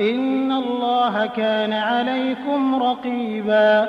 إن الله كان عليكم رقيبا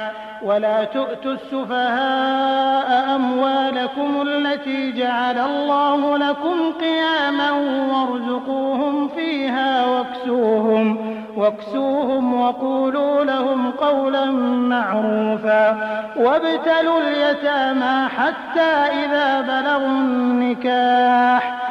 ولا تؤتوا السفهاء أموالكم التي جعل الله لكم قياما وارزقوهم فيها واكسوهم واكسوهم وقولوا لهم قولا معروفا وابتلوا اليتامى حتى إذا بلغوا النكاح.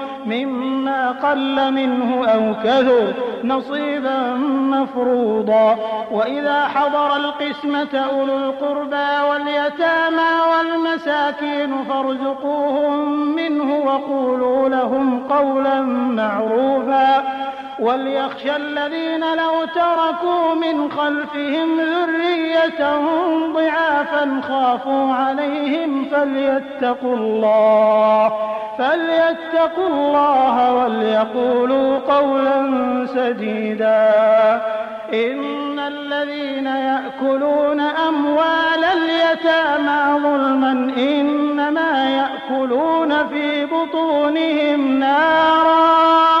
مما قل منه أو كثر نصيبا مفروضا. وإذا حضر القسمة أولو القربى واليتامى والمساكين فارزقوهم منه وقولوا لهم قولا معروفا. وليخشى الذين لو تركوا من خلفهم ذرية ضعافا خافوا عليهم فليتقوا الله فليتقوا الله وليقولوا قولا سديدا. إن الذين يأكلون أموال اليتامى ظلما إنما يأكلون في بطونهم نارا.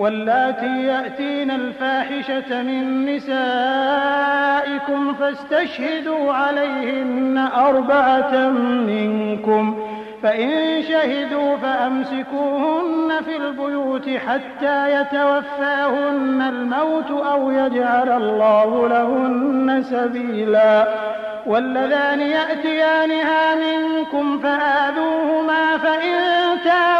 واللاتي يأتين الفاحشة من نسائكم فاستشهدوا عليهن أربعة منكم فإن شهدوا فأمسكوهن في البيوت حتى يتوفاهن الموت أو يجعل الله لهن سبيلا واللذان يأتيانها منكم فآذوهما فإن تابا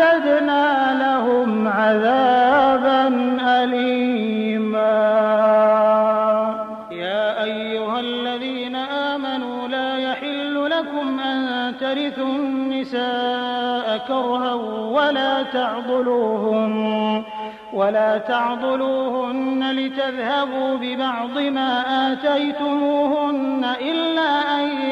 أعتدنا لهم عذابا أليما. يا أيها الذين آمنوا لا يحل لكم أن ترثوا النساء كرها ولا تعضلوهن ولا تعضلوهن لتذهبوا ببعض ما آتيتموهن إلا أن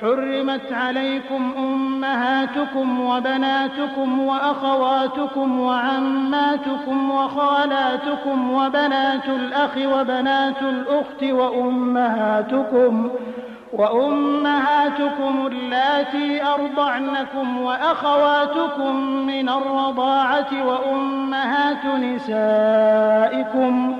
حرمت عليكم أمهاتكم وبناتكم وأخواتكم وعماتكم وخالاتكم وبنات الأخ وبنات الأخت وأمهاتكم وأمهاتكم اللاتي أرضعنكم وأخواتكم من الرضاعة وأمهات نسائكم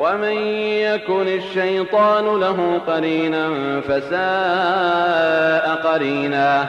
ومن يكن الشيطان له قرينا فساء قرينا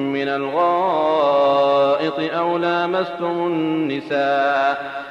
من الغائط أو لامستم النساء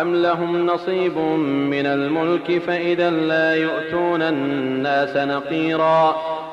أم لهم نصيب من الملك فإذا لا يؤتون الناس نقيرا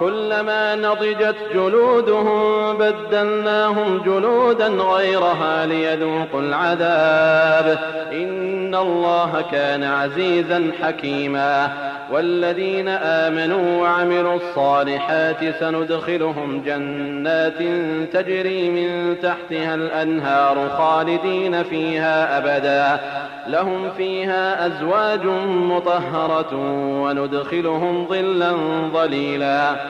كلما نضجت جلودهم بدلناهم جلودا غيرها ليذوقوا العذاب. إن الله كان عزيزا حكيما. والذين آمنوا وعملوا الصالحات سندخلهم جنات تجري من تحتها الأنهار خالدين فيها أبدا. لهم فيها أزواج مطهرة وندخلهم ظلا ظليلا.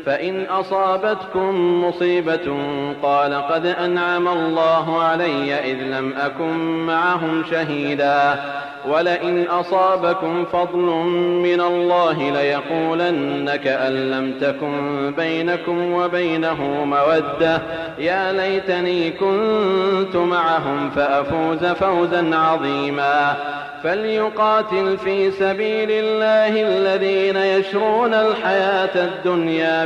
فإن أصابتكم مصيبة قال قد أنعم الله علي إذ لم أكن معهم شهيدا. ولئن أصابكم فضل من الله ليقولن كأن لم تكن بينكم وبينه مودة. يا ليتني كنت معهم فأفوز فوزا عظيما. فليقاتل في سبيل الله الذين يشرون الحياة الدنيا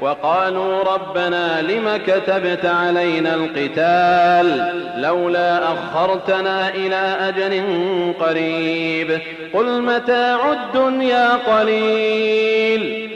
وقالوا ربنا لم كتبت علينا القتال لولا أخرتنا إلى أجل قريب قل متاع الدنيا قليل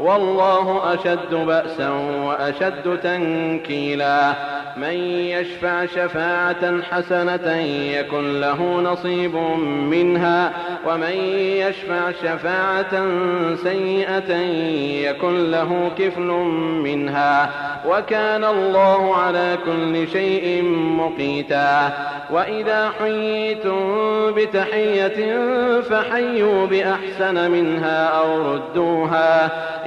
والله أشد بأسا وأشد تنكيلا. من يشفع شفاعة حسنة يكن له نصيب منها. ومن يشفع شفاعة سيئة يكن له كفل منها. وكان الله على كل شيء مقيتا. وإذا حييتم بتحية فحيوا بأحسن منها أو ردوها.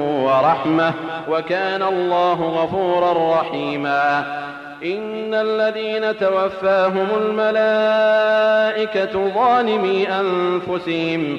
ورحمة وكان الله غفورا رحيما. إن الذين توفاهم الملائكة ظالمي أنفسهم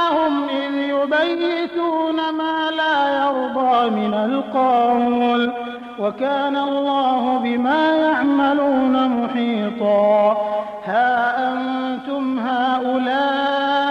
من القول وكان الله بما يعملون محيطا. ها أنتم هؤلاء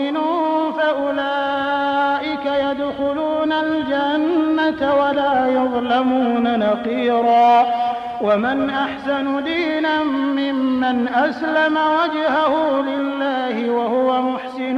فأولئك يدخلون الجنة ولا يظلمون نقيرا. ومن أحسن دينا ممن أسلم وجهه لله وهو محسن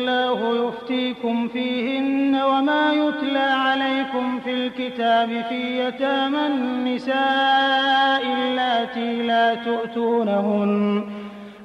يفتيكم فيهن وما يتلى عليكم في الكتاب في يتامى النساء اللاتي لا تؤتونهن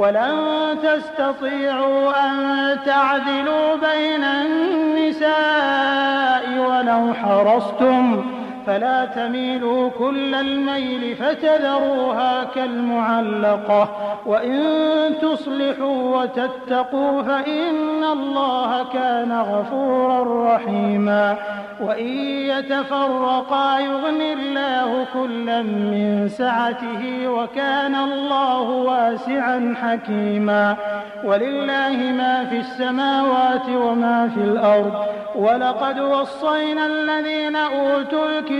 ولن تستطيعوا أن تعدلوا بين النساء ولو حرصتم فلا تميلوا كل الميل فتذروها كالمعلقة. وإن تصلحوا وتتقوا فإن الله كان غفورا رحيما. وإن يتفرقا يغن الله كلا من سعته وكان الله واسعا حكيما. ولله ما في السماوات وما في الأرض. ولقد وصينا الذين أوتوا الكتاب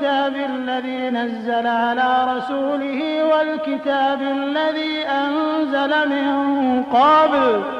والكتاب الذي نزل على رسوله والكتاب الذي أنزل من قبل.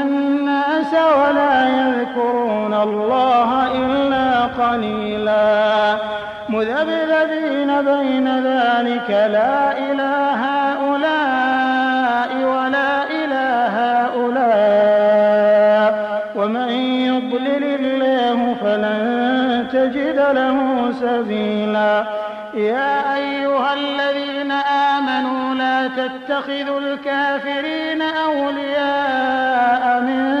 ولا يذكرون الله إلا قليلا. مذبذبين بين ذلك لا إله هؤلاء ولا إله هؤلاء. ومن يضلل الله فلن تجد له سبيلا. يا أيها الذين آمنوا لا تتخذوا الكافرين أولياء من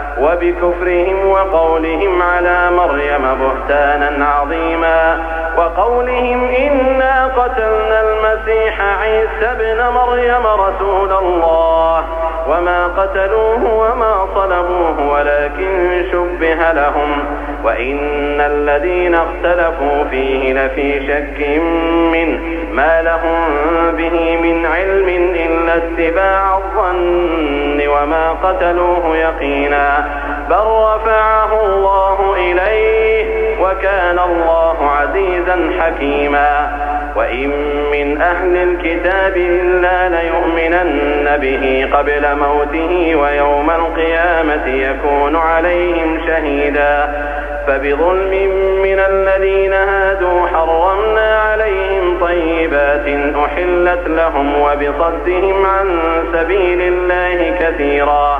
وبكفرهم وقولهم على مريم بهتانا عظيما وقولهم إنا قتلنا المسيح عيسى ابن مريم رسول الله وما قتلوه وما صلبوه ولكن شبه لهم وإن الذين اختلفوا فيه لفي شك منه ما لهم به من علم إلا اتباع الظن وما قتلوه يقينا بل رفعه الله إليه وكان الله عزيزا حكيما وإن من أهل الكتاب إلا ليؤمنن به قبل موته ويوم القيامة يكون عليهم شهيدا فبظلم من الذين هادوا حرمنا عليهم طيبات أحلت لهم وبصدهم عن سبيل الله كثيرا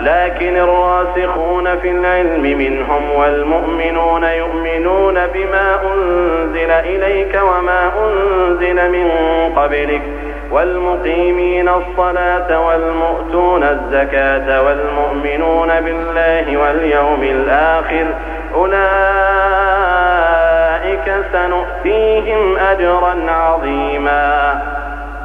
لكن الراسخون في العلم منهم والمؤمنون يؤمنون بما أنزل إليك وما أنزل من قبلك والمقيمين الصلاة والمؤتون الزكاة والمؤمنون بالله واليوم الآخر أولئك سنؤتيهم أجرا عظيما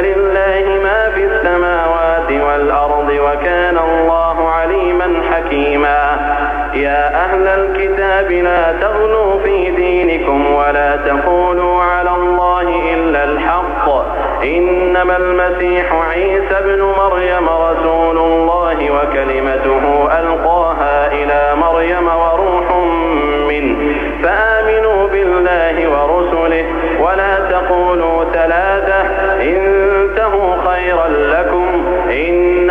لله ما في السماوات والأرض وكان الله عليما حكيما يا أهل الكتاب لا تغلوا في دينكم ولا تقولوا على الله إلا الحق إنما المسيح عيسى ابن مريم رسول الله وكلمته ألقاها إلى مريم وروح منه فآمنوا بالله وروح